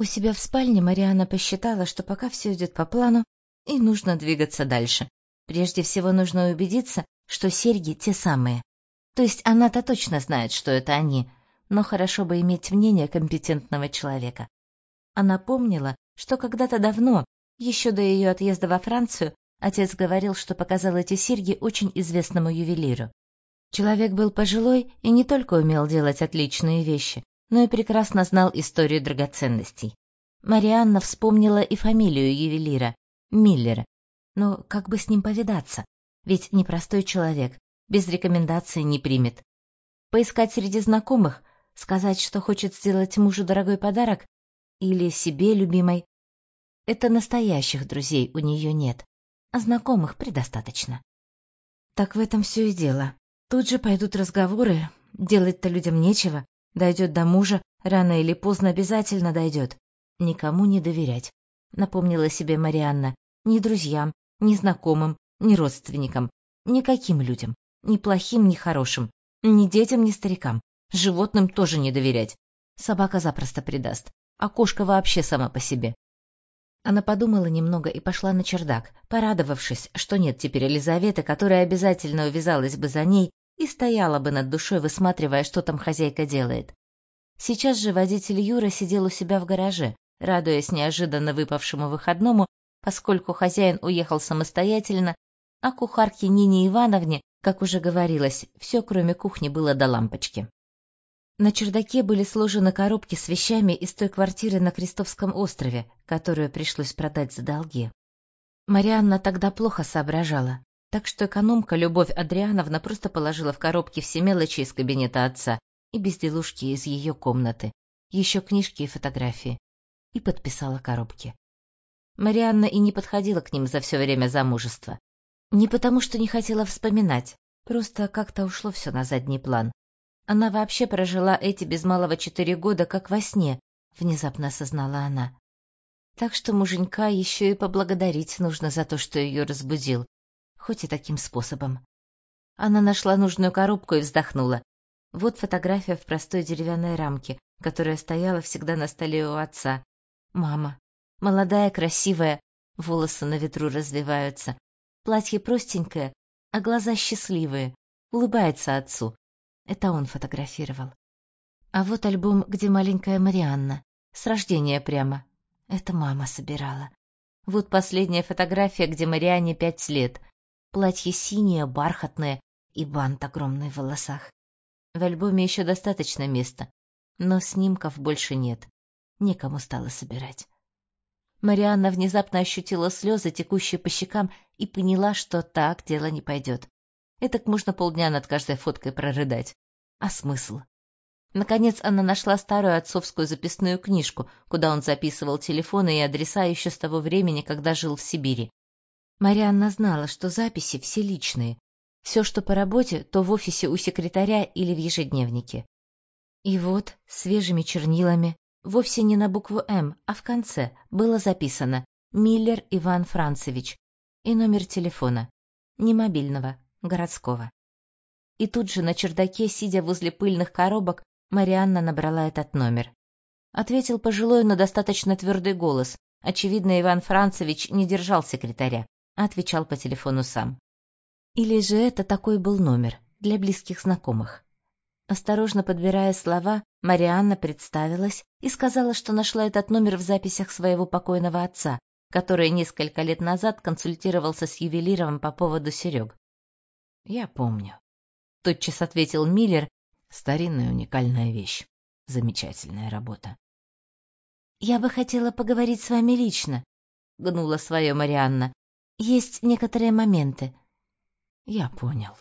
У себя в спальне Марианна посчитала, что пока все идет по плану, и нужно двигаться дальше. Прежде всего нужно убедиться, что серьги те самые. То есть она-то точно знает, что это они, но хорошо бы иметь мнение компетентного человека. Она помнила, что когда-то давно, еще до ее отъезда во Францию, отец говорил, что показал эти серьги очень известному ювелиру. Человек был пожилой и не только умел делать отличные вещи, но и прекрасно знал историю драгоценностей. Марианна вспомнила и фамилию ювелира — Миллера. Но как бы с ним повидаться? Ведь непростой человек, без рекомендации не примет. Поискать среди знакомых, сказать, что хочет сделать мужу дорогой подарок или себе любимой. Это настоящих друзей у нее нет, а знакомых предостаточно. Так в этом все и дело. Тут же пойдут разговоры, делать-то людям нечего, Дойдет до мужа, рано или поздно обязательно дойдет. Никому не доверять. Напомнила себе Марианна. Ни друзьям, ни знакомым, ни родственникам. Никаким людям. Ни плохим, ни хорошим. Ни детям, ни старикам. Животным тоже не доверять. Собака запросто предаст. А кошка вообще сама по себе. Она подумала немного и пошла на чердак, порадовавшись, что нет теперь Елизаветы, которая обязательно увязалась бы за ней и стояла бы над душой, высматривая, что там хозяйка делает. Сейчас же водитель Юра сидел у себя в гараже, радуясь неожиданно выпавшему выходному, поскольку хозяин уехал самостоятельно, а кухарке Нине Ивановне, как уже говорилось, все кроме кухни было до лампочки. На чердаке были сложены коробки с вещами из той квартиры на Крестовском острове, которую пришлось продать за долги. Марианна тогда плохо соображала, так что экономка Любовь Адриановна просто положила в коробки все мелочи из кабинета отца и безделушки из ее комнаты, еще книжки и фотографии, и подписала коробки. Марианна и не подходила к ним за все время замужества. Не потому, что не хотела вспоминать, просто как-то ушло все на задний план. Она вообще прожила эти без малого четыре года как во сне, внезапно осознала она. Так что муженька еще и поблагодарить нужно за то, что ее разбудил, хоть и таким способом. Она нашла нужную коробку и вздохнула. Вот фотография в простой деревянной рамке, которая стояла всегда на столе у отца. Мама. Молодая, красивая, волосы на ветру развиваются. Платье простенькое, а глаза счастливые. Улыбается отцу. Это он фотографировал. А вот альбом, где маленькая Марианна. С рождения прямо. Это мама собирала. Вот последняя фотография, где Марианне пять лет. Платье синее, бархатное и бант огромный в волосах. В альбоме еще достаточно места, но снимков больше нет. Некому стало собирать. Марианна внезапно ощутила слезы, текущие по щекам, и поняла, что так дело не пойдет. Этак можно полдня над каждой фоткой прорыдать. А смысл? Наконец она нашла старую отцовскую записную книжку, куда он записывал телефоны и адреса еще с того времени, когда жил в Сибири. Марианна знала, что записи все личные. Все, что по работе, то в офисе у секретаря или в ежедневнике. И вот, свежими чернилами, вовсе не на букву «М», а в конце было записано «Миллер Иван Францевич» и номер телефона. Не мобильного, городского. И тут же на чердаке, сидя возле пыльных коробок, Марианна набрала этот номер. Ответил пожилой, но достаточно твердый голос. Очевидно, Иван Францевич не держал секретаря отвечал по телефону сам. Или же это такой был номер для близких знакомых. Осторожно подбирая слова, Марианна представилась и сказала, что нашла этот номер в записях своего покойного отца, который несколько лет назад консультировался с ювелиром по поводу серег. «Я помню», — тотчас ответил Миллер. «Старинная уникальная вещь. Замечательная работа». «Я бы хотела поговорить с вами лично», — гнула свое Марианна. Есть некоторые моменты. Я понял,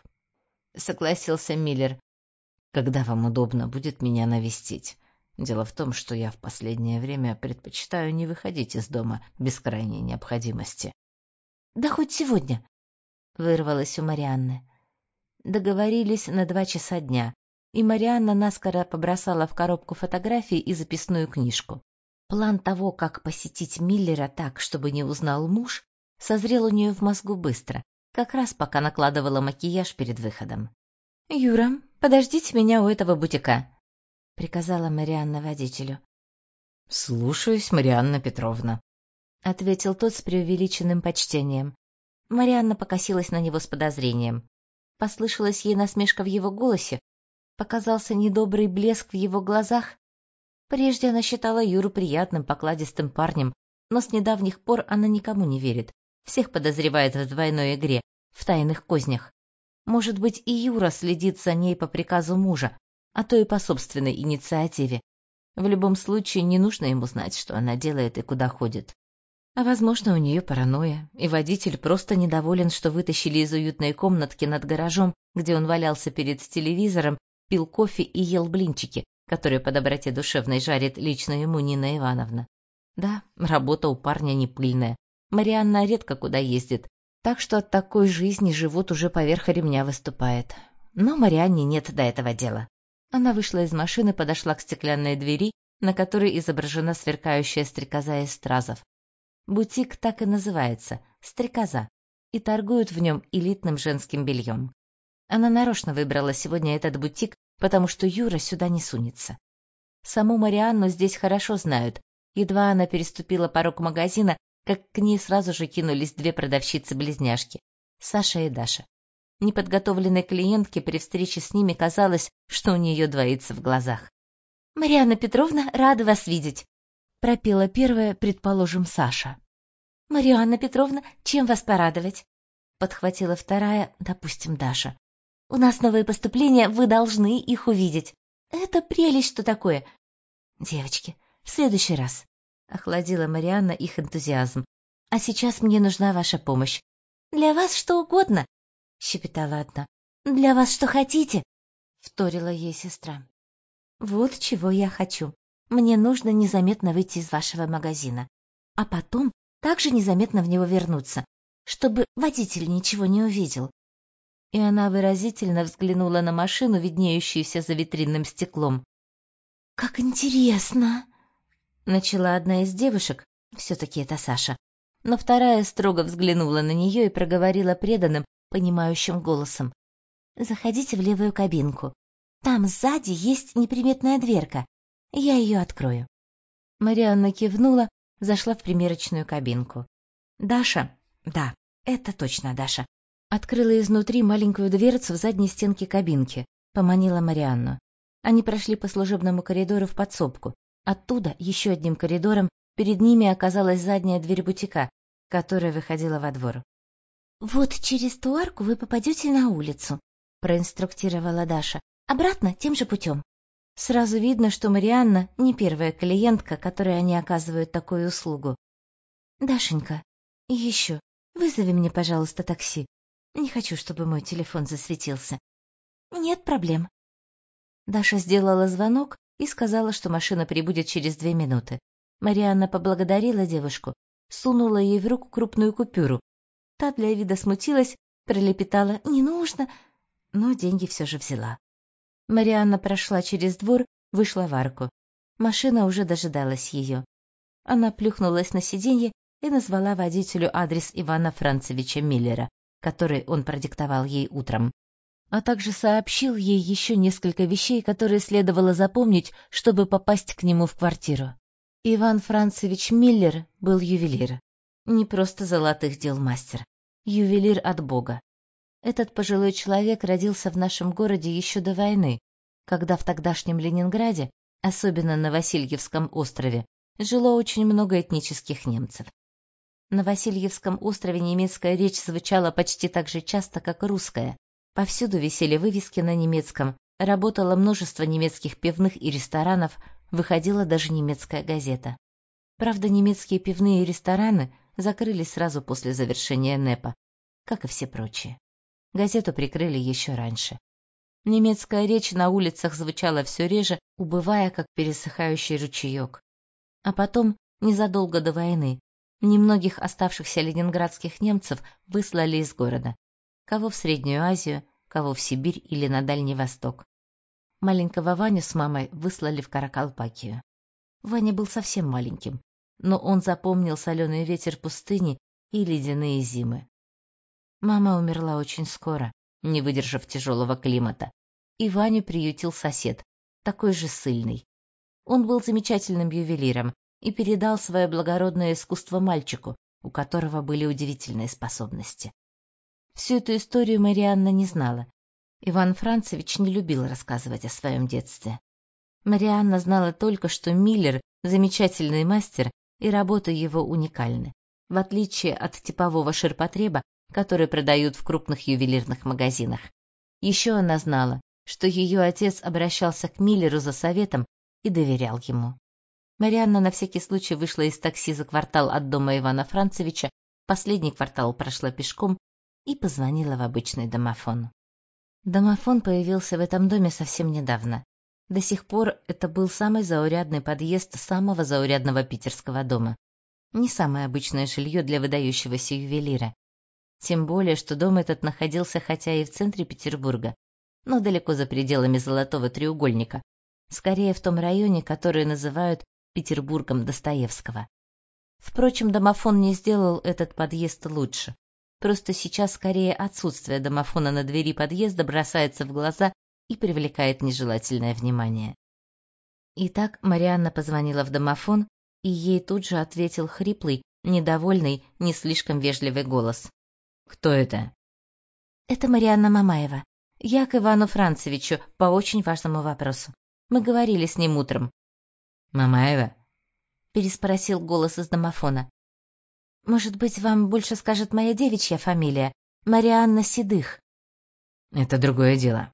согласился Миллер. Когда вам удобно будет меня навестить? Дело в том, что я в последнее время предпочитаю не выходить из дома без крайней необходимости. Да хоть сегодня, вырвалось у Марианны. Договорились на два часа дня, и Марианна наскоро побросала в коробку фотографии и записную книжку. План того, как посетить Миллера так, чтобы не узнал муж, созрел у нее в мозгу быстро, как раз пока накладывала макияж перед выходом. «Юра, подождите меня у этого бутика», — приказала Марианна водителю. «Слушаюсь, Марианна Петровна», — ответил тот с преувеличенным почтением. Марианна покосилась на него с подозрением. Послышалась ей насмешка в его голосе, показался недобрый блеск в его глазах. Прежде она считала Юру приятным, покладистым парнем, но с недавних пор она никому не верит, всех подозревает в двойной игре, в тайных кознях. Может быть, и Юра следит за ней по приказу мужа, а то и по собственной инициативе. В любом случае, не нужно ему знать, что она делает и куда ходит. А возможно, у нее паранойя, и водитель просто недоволен, что вытащили из уютной комнатки над гаражом, где он валялся перед телевизором, пил кофе и ел блинчики, которые по доброте душевной жарит лично ему Нина Ивановна. Да, работа у парня не пыльная. Марианна редко куда ездит, так что от такой жизни живот уже поверх ремня выступает. Но Марианне нет до этого дела. Она вышла из машины, подошла к стеклянной двери, на которой изображена сверкающая стрекоза из стразов. Бутик так и называется — «Стрекоза», и торгуют в нем элитным женским бельем. Она нарочно выбрала сегодня этот бутик, потому что Юра сюда не сунется. Саму Марианну здесь хорошо знают. Едва она переступила порог магазина, как к ней сразу же кинулись две продавщицы-близняшки — Саша и Даша. Неподготовленной клиентке при встрече с ними казалось, что у нее двоится в глазах. «Марианна Петровна, рада вас видеть!» — пропела первая, предположим, Саша. «Марианна Петровна, чем вас порадовать?» — подхватила вторая, допустим, Даша. «У нас новые поступления, вы должны их увидеть. Это прелесть, что такое!» «Девочки, в следующий раз!» — охладила Марианна их энтузиазм. «А сейчас мне нужна ваша помощь». «Для вас что угодно!» — щепетала одна. «Для вас что хотите!» — вторила ей сестра. «Вот чего я хочу. Мне нужно незаметно выйти из вашего магазина, а потом также незаметно в него вернуться, чтобы водитель ничего не увидел. И она выразительно взглянула на машину, виднеющуюся за витринным стеклом. «Как интересно!» Начала одна из девушек, все-таки это Саша, но вторая строго взглянула на нее и проговорила преданным, понимающим голосом. «Заходите в левую кабинку. Там сзади есть неприметная дверка. Я ее открою. Марианна кивнула, зашла в примерочную кабинку. Даша, да, это точно Даша, открыла изнутри маленькую дверцу в задней стенке кабинки, поманила Марианну. Они прошли по служебному коридору в подсобку. Оттуда, еще одним коридором, перед ними оказалась задняя дверь бутика, которая выходила во двор. «Вот через ту арку вы попадете на улицу», — проинструктировала Даша. «Обратно тем же путем». Сразу видно, что Марианна не первая клиентка, которой они оказывают такую услугу. «Дашенька, еще, вызови мне, пожалуйста, такси. Не хочу, чтобы мой телефон засветился». «Нет проблем». Даша сделала звонок и сказала, что машина прибудет через две минуты. Марианна поблагодарила девушку, сунула ей в руку крупную купюру. Та для вида смутилась, пролепетала «не нужно», но деньги все же взяла. Марианна прошла через двор, вышла в арку. Машина уже дожидалась ее. Она плюхнулась на сиденье и назвала водителю адрес Ивана Францевича Миллера, который он продиктовал ей утром. А также сообщил ей еще несколько вещей, которые следовало запомнить, чтобы попасть к нему в квартиру. Иван Францевич Миллер был ювелир. Не просто золотых дел мастер. Ювелир от Бога. Этот пожилой человек родился в нашем городе еще до войны, когда в тогдашнем Ленинграде, особенно на Васильевском острове, жило очень много этнических немцев. На Васильевском острове немецкая речь звучала почти так же часто, как русская. Повсюду висели вывески на немецком, работало множество немецких пивных и ресторанов, выходила даже немецкая газета. Правда, немецкие пивные рестораны закрылись сразу после завершения НЭПа, как и все прочие. Газету прикрыли еще раньше. Немецкая речь на улицах звучала все реже, убывая, как пересыхающий ручеек. А потом, незадолго до войны, немногих оставшихся ленинградских немцев выслали из города. Кого в Среднюю Азию, кого в Сибирь или на Дальний Восток. Маленького Ваню с мамой выслали в Каракалпакию. Ваня был совсем маленьким, но он запомнил соленый ветер пустыни и ледяные зимы. Мама умерла очень скоро, не выдержав тяжелого климата, и Ваню приютил сосед, такой же сильный. Он был замечательным ювелиром, и передал свое благородное искусство мальчику, у которого были удивительные способности. Всю эту историю Марианна не знала. Иван Францевич не любил рассказывать о своем детстве. Марианна знала только, что Миллер — замечательный мастер, и работы его уникальны, в отличие от типового ширпотреба, который продают в крупных ювелирных магазинах. Еще она знала, что ее отец обращался к Миллеру за советом и доверял ему. Марианна на всякий случай вышла из такси за квартал от дома Ивана Францевича, последний квартал прошла пешком и позвонила в обычный домофон. Домофон появился в этом доме совсем недавно. До сих пор это был самый заурядный подъезд самого заурядного питерского дома. Не самое обычное жилье для выдающегося ювелира. Тем более, что дом этот находился хотя и в центре Петербурга, но далеко за пределами Золотого треугольника, скорее в том районе, который называют Петербургом Достоевского. Впрочем, домофон не сделал этот подъезд лучше. Просто сейчас скорее отсутствие домофона на двери подъезда бросается в глаза и привлекает нежелательное внимание. Итак, Марианна позвонила в домофон, и ей тут же ответил хриплый, недовольный, не слишком вежливый голос. «Кто это?» «Это Марианна Мамаева. Я к Ивану Францевичу по очень важному вопросу. Мы говорили с ним утром. Мамаева? переспросил голос из домофона. Может быть, вам больше скажет моя девичья фамилия, Марианна Седых. Это другое дело.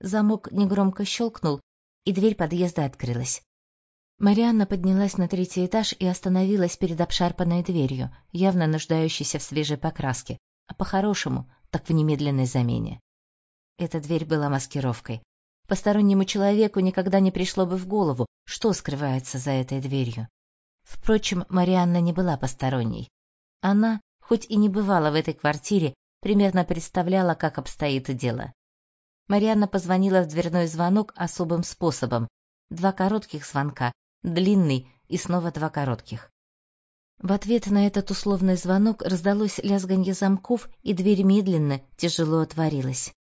Замок негромко щелкнул, и дверь подъезда открылась. Марианна поднялась на третий этаж и остановилась перед обшарпанной дверью, явно нуждающейся в свежей покраске, а по-хорошему, так в немедленной замене. Эта дверь была маскировкой. Постороннему человеку никогда не пришло бы в голову, что скрывается за этой дверью. Впрочем, Марианна не была посторонней. Она, хоть и не бывала в этой квартире, примерно представляла, как обстоит дело. Марианна позвонила в дверной звонок особым способом. Два коротких звонка, длинный и снова два коротких. В ответ на этот условный звонок раздалось лязганье замков, и дверь медленно, тяжело отворилась.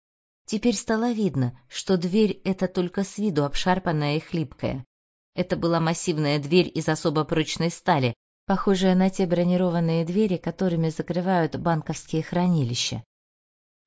Теперь стало видно, что дверь эта только с виду обшарпанная и хлипкая. Это была массивная дверь из особо прочной стали, похожая на те бронированные двери, которыми закрывают банковские хранилища.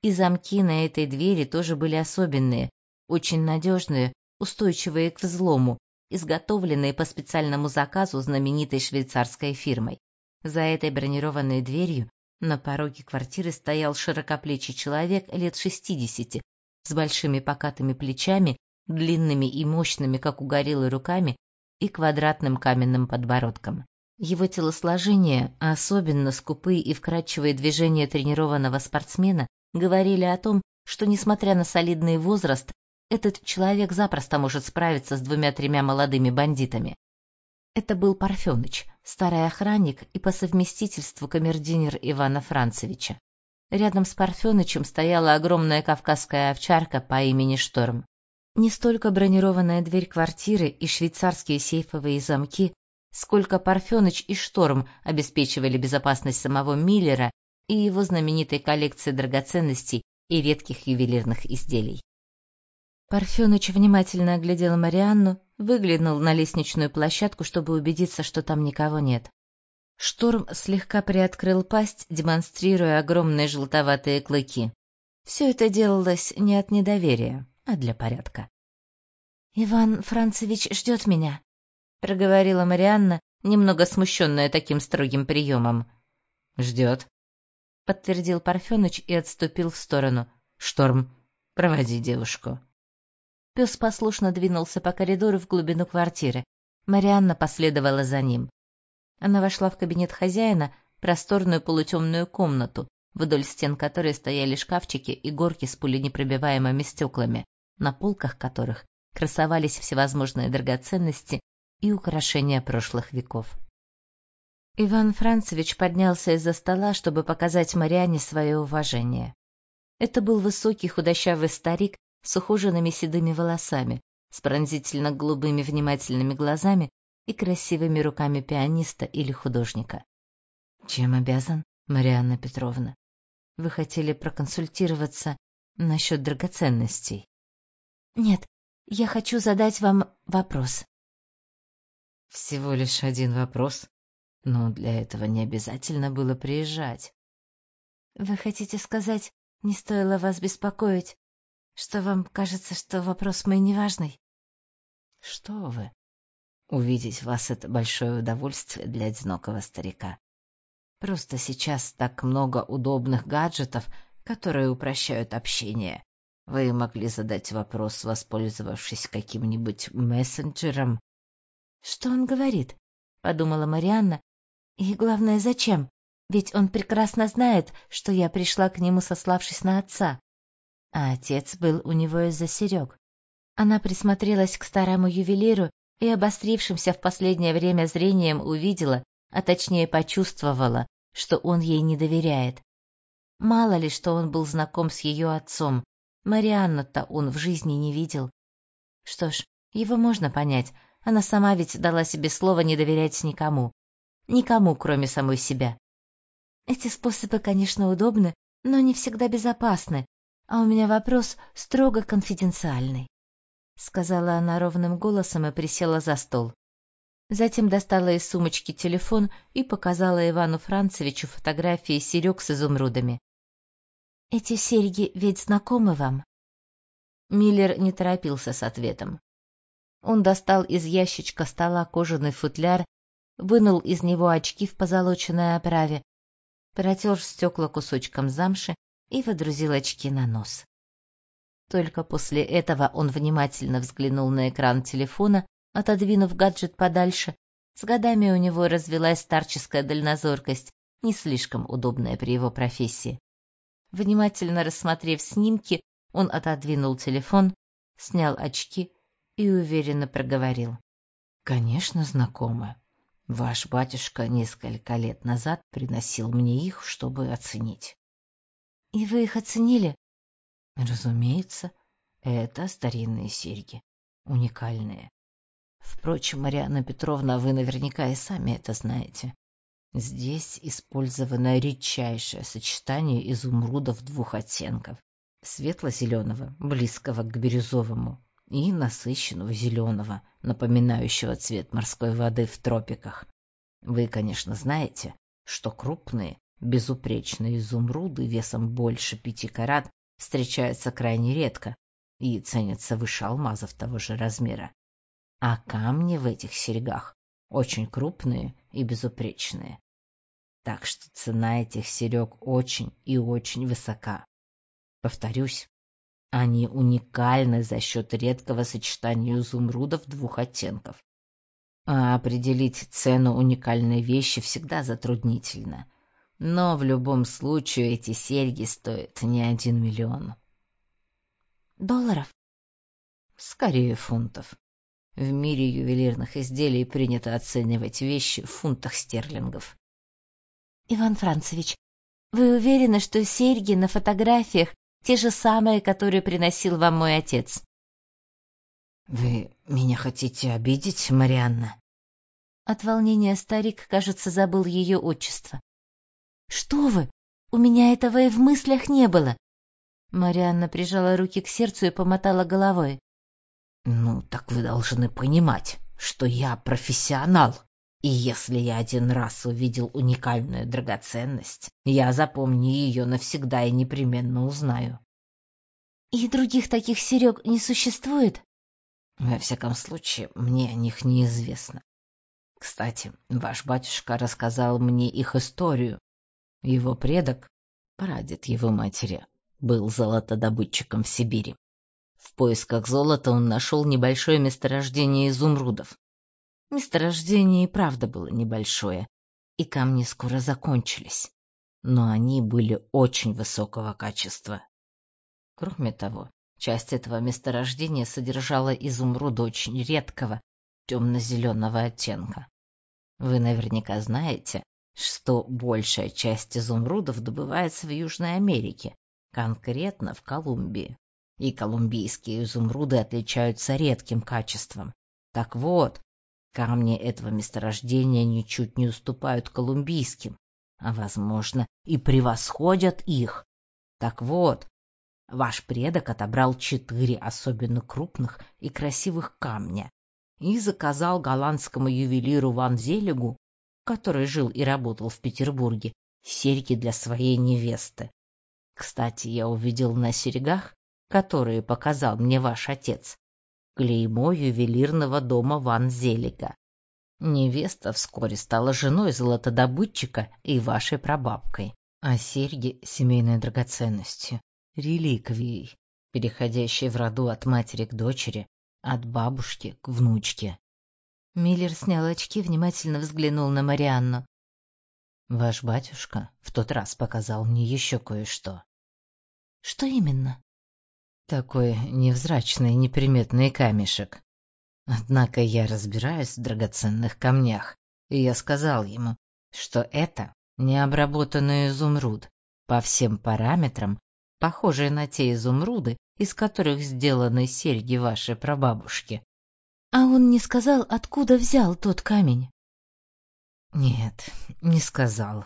И замки на этой двери тоже были особенные, очень надежные, устойчивые к взлому, изготовленные по специальному заказу знаменитой швейцарской фирмой. За этой бронированной дверью на пороге квартиры стоял широкоплечий человек лет шестидесяти, с большими покатыми плечами, длинными и мощными, как у гориллы, руками и квадратным каменным подбородком. Его телосложение, а особенно скупые и вкрадчивые движения тренированного спортсмена, говорили о том, что, несмотря на солидный возраст, этот человек запросто может справиться с двумя-тремя молодыми бандитами. Это был Парфеныч, старый охранник и по совместительству камердинер Ивана Францевича. Рядом с Парфенычем стояла огромная кавказская овчарка по имени Шторм. Не столько бронированная дверь квартиры и швейцарские сейфовые замки, сколько Парфеныч и Шторм обеспечивали безопасность самого Миллера и его знаменитой коллекции драгоценностей и редких ювелирных изделий. Парфеныч внимательно оглядел Марианну, выглянул на лестничную площадку, чтобы убедиться, что там никого нет. Шторм слегка приоткрыл пасть, демонстрируя огромные желтоватые клыки. Все это делалось не от недоверия, а для порядка. «Иван Францевич ждет меня», — проговорила Марианна, немного смущенная таким строгим приемом. «Ждет», — подтвердил Парфеныч и отступил в сторону. «Шторм, проводи девушку». Пес послушно двинулся по коридору в глубину квартиры. Марианна последовала за ним. Она вошла в кабинет хозяина, просторную полутемную комнату, вдоль стен которой стояли шкафчики и горки с пуленепробиваемыми стеклами, на полках которых красовались всевозможные драгоценности и украшения прошлых веков. Иван Францевич поднялся из-за стола, чтобы показать Марианне свое уважение. Это был высокий худощавый старик с ухоженными седыми волосами, с пронзительно голубыми внимательными глазами и красивыми руками пианиста или художника. Чем обязан, Марианна Петровна? Вы хотели проконсультироваться насчет драгоценностей? Нет, я хочу задать вам вопрос. Всего лишь один вопрос, но для этого не обязательно было приезжать. Вы хотите сказать, не стоило вас беспокоить, что вам кажется, что вопрос мой неважный? Что вы? Увидеть вас — это большое удовольствие для одинокого старика. Просто сейчас так много удобных гаджетов, которые упрощают общение. Вы могли задать вопрос, воспользовавшись каким-нибудь мессенджером. Что он говорит? подумала Марианна. И главное, зачем? Ведь он прекрасно знает, что я пришла к нему, сославшись на отца. А отец был у него из-за Серег. Она присмотрелась к старому ювелиру и обострившимся в последнее время зрением увидела, а точнее почувствовала, что он ей не доверяет. Мало ли, что он был знаком с ее отцом, Марианну-то он в жизни не видел. Что ж, его можно понять, она сама ведь дала себе слово не доверять никому. Никому, кроме самой себя. Эти способы, конечно, удобны, но не всегда безопасны, а у меня вопрос строго конфиденциальный сказала она ровным голосом и присела за стол. Затем достала из сумочки телефон и показала Ивану Францевичу фотографии серег с изумрудами. Эти серьги ведь знакомы вам? Миллер не торопился с ответом. Он достал из ящичка стола кожаный футляр, вынул из него очки в позолоченной оправе, протер стекла кусочком замши и водрузил очки на нос. Только после этого он внимательно взглянул на экран телефона, отодвинув гаджет подальше. С годами у него развилась старческая дальнозоркость, не слишком удобная при его профессии. Внимательно рассмотрев снимки, он отодвинул телефон, снял очки и уверенно проговорил: "Конечно, знакомы. Ваш батюшка несколько лет назад приносил мне их, чтобы оценить". "И вы их оценили?" Разумеется, это старинные серьги, уникальные. Впрочем, Марьяна Петровна, вы наверняка и сами это знаете. Здесь использовано редчайшее сочетание изумрудов двух оттенков: светло-зеленого, близкого к бирюзовому, и насыщенного зеленого, напоминающего цвет морской воды в тропиках. Вы, конечно, знаете, что крупные, безупречные изумруды весом больше пяти карат встречаются крайне редко и ценятся выше алмазов того же размера. А камни в этих серьгах очень крупные и безупречные. Так что цена этих серег очень и очень высока. Повторюсь, они уникальны за счет редкого сочетания изумрудов двух оттенков. А определить цену уникальной вещи всегда затруднительно. Но в любом случае эти серьги стоят не один миллион. Долларов? Скорее фунтов. В мире ювелирных изделий принято оценивать вещи в фунтах стерлингов. Иван Францевич, вы уверены, что серьги на фотографиях те же самые, которые приносил вам мой отец? Вы меня хотите обидеть, Марианна? От волнения старик, кажется, забыл ее отчество. Что вы? У меня этого и в мыслях не было. Марианна прижала руки к сердцу и помотала головой. Ну, так вы должны понимать, что я профессионал. И если я один раз увидел уникальную драгоценность, я запомню ее навсегда и непременно узнаю. И других таких серег не существует? Во всяком случае, мне о них неизвестно. Кстати, ваш батюшка рассказал мне их историю, его предок, прадед его матери, был золотодобытчиком в Сибири. В поисках золота он нашел небольшое месторождение изумрудов. Месторождение и правда было небольшое, и камни скоро закончились, но они были очень высокого качества. Кроме того, часть этого месторождения содержала изумруд очень редкого темно-зеленого оттенка. Вы наверняка знаете, что большая часть изумрудов добывается в Южной Америке, конкретно в Колумбии. И колумбийские изумруды отличаются редким качеством. Так вот, камни этого месторождения ничуть не уступают колумбийским, а, возможно, и превосходят их. Так вот, ваш предок отобрал четыре особенно крупных и красивых камня и заказал голландскому ювелиру Ван Зелегу, который жил и работал в Петербурге, серьги для своей невесты. Кстати, я увидел на серьгах, которые показал мне ваш отец, клеймо ювелирного дома Ван Зелега. Невеста вскоре стала женой золотодобытчика и вашей прабабкой, а серьги — семейной драгоценностью, реликвией, переходящей в роду от матери к дочери, от бабушки к внучке. Миллер снял очки, внимательно взглянул на Марианну. Ваш батюшка в тот раз показал мне еще кое-что. Что именно? Такой невзрачный неприметный камешек. Однако я разбираюсь в драгоценных камнях, и я сказал ему, что это необработанный изумруд, по всем параметрам, похожий на те изумруды, из которых сделаны серьги вашей прабабушки. А он не сказал, откуда взял тот камень? Нет, не сказал.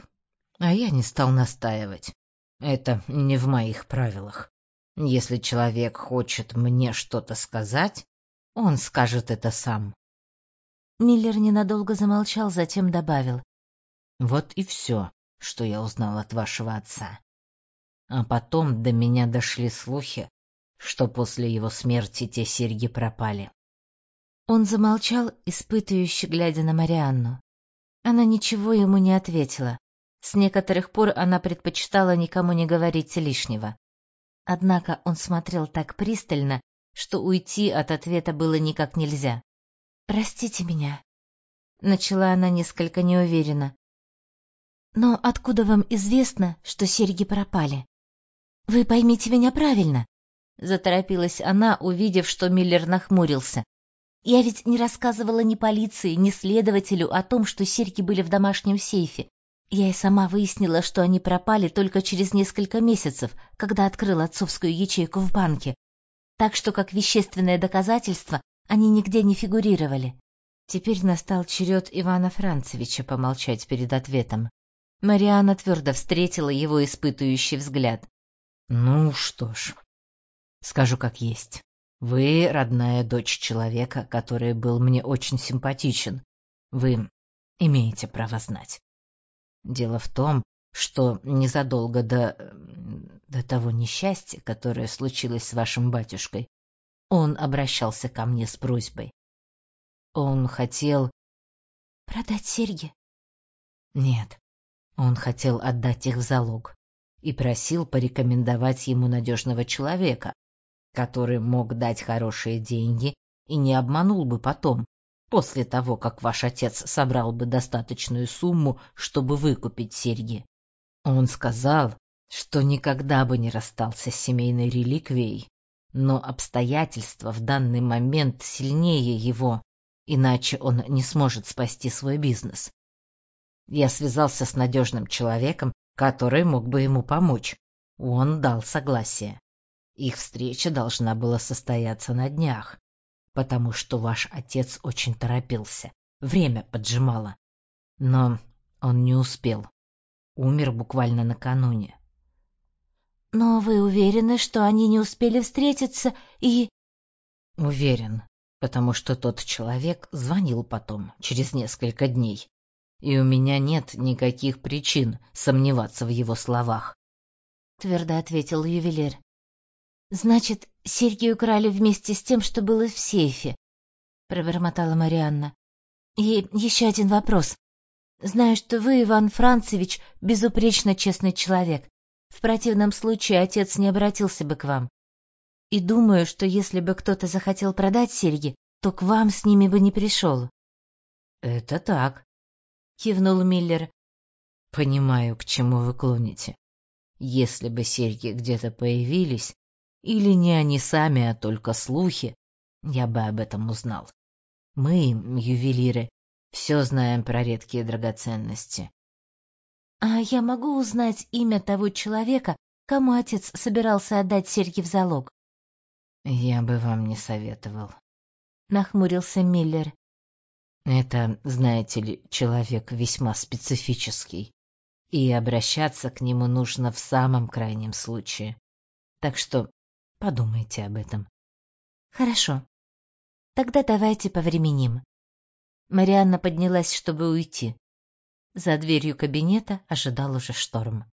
А я не стал настаивать. Это не в моих правилах. Если человек хочет мне что-то сказать, он скажет это сам. Миллер ненадолго замолчал, затем добавил: "Вот и все, что я узнал от вашего отца. А потом до меня дошли слухи, что после его смерти те серьги пропали". Он замолчал, испытывающе глядя на Марианну. Она ничего ему не ответила. С некоторых пор она предпочитала никому не говорить лишнего. Однако он смотрел так пристально, что уйти от ответа было никак нельзя. «Простите меня», — начала она несколько неуверенно. «Но откуда вам известно, что серьги пропали?» «Вы поймите меня правильно», — заторопилась она, увидев, что Миллер нахмурился. Я ведь не рассказывала ни полиции, ни следователю о том, что серьги были в домашнем сейфе. Я и сама выяснила, что они пропали только через несколько месяцев, когда открыла отцовскую ячейку в банке. Так что как вещественное доказательство они нигде не фигурировали. Теперь настал черед Ивана Францевича помолчать перед ответом. Марианна твердо встретила его испытывающий взгляд. Ну что ж, скажу как есть. Вы родная дочь человека, который был мне очень симпатичен. Вы имеете право знать. Дело в том, что незадолго до до того несчастья, которое случилось с вашим батюшкой, он обращался ко мне с просьбой. Он хотел продать серьги. Нет. Он хотел отдать их в залог и просил порекомендовать ему надежного человека, который мог дать хорошие деньги и не обманул бы потом, после того, как ваш отец собрал бы достаточную сумму, чтобы выкупить серьги. Он сказал, что никогда бы не расстался с семейной реликвией, но обстоятельства в данный момент сильнее его, иначе он не сможет спасти свой бизнес. Я связался с надежным человеком, который мог бы ему помочь. Он дал согласие. Их встреча должна была состояться на днях, потому что ваш отец очень торопился. Время поджимало. Но он не успел. Умер буквально накануне. Но вы уверены, что они не успели встретиться и Уверен, потому что тот человек звонил потом, через несколько дней. И у меня нет никаких причин сомневаться в его словах, твердо ответил ювелир. Значит, серьги украли вместе с тем, что было в сейфе, пробормотала Марианна. И еще один вопрос. Знаю, что вы, Иван Францевич, безупречно честный человек. В противном случае отец не обратился бы к вам. И думаю, что если бы кто-то захотел продать серьги, то к вам с ними бы не пришел. — Это так, — кивнул Миллер. — Понимаю, к чему вы клоните. Если бы серьги где-то появились, или не они сами, а только слухи, я бы об этом узнал. Мы, ювелиры, все знаем про редкие драгоценности. А я могу узнать имя того человека, кому отец собирался отдать серьги в залог? Я бы вам не советовал, нахмурился Миллер. Это, знаете ли, человек весьма специфический, и обращаться к нему нужно в самом крайнем случае. Так что Подумайте об этом. Хорошо. Тогда давайте повременим. Марианна поднялась, чтобы уйти. За дверью кабинета ожидал уже шторм.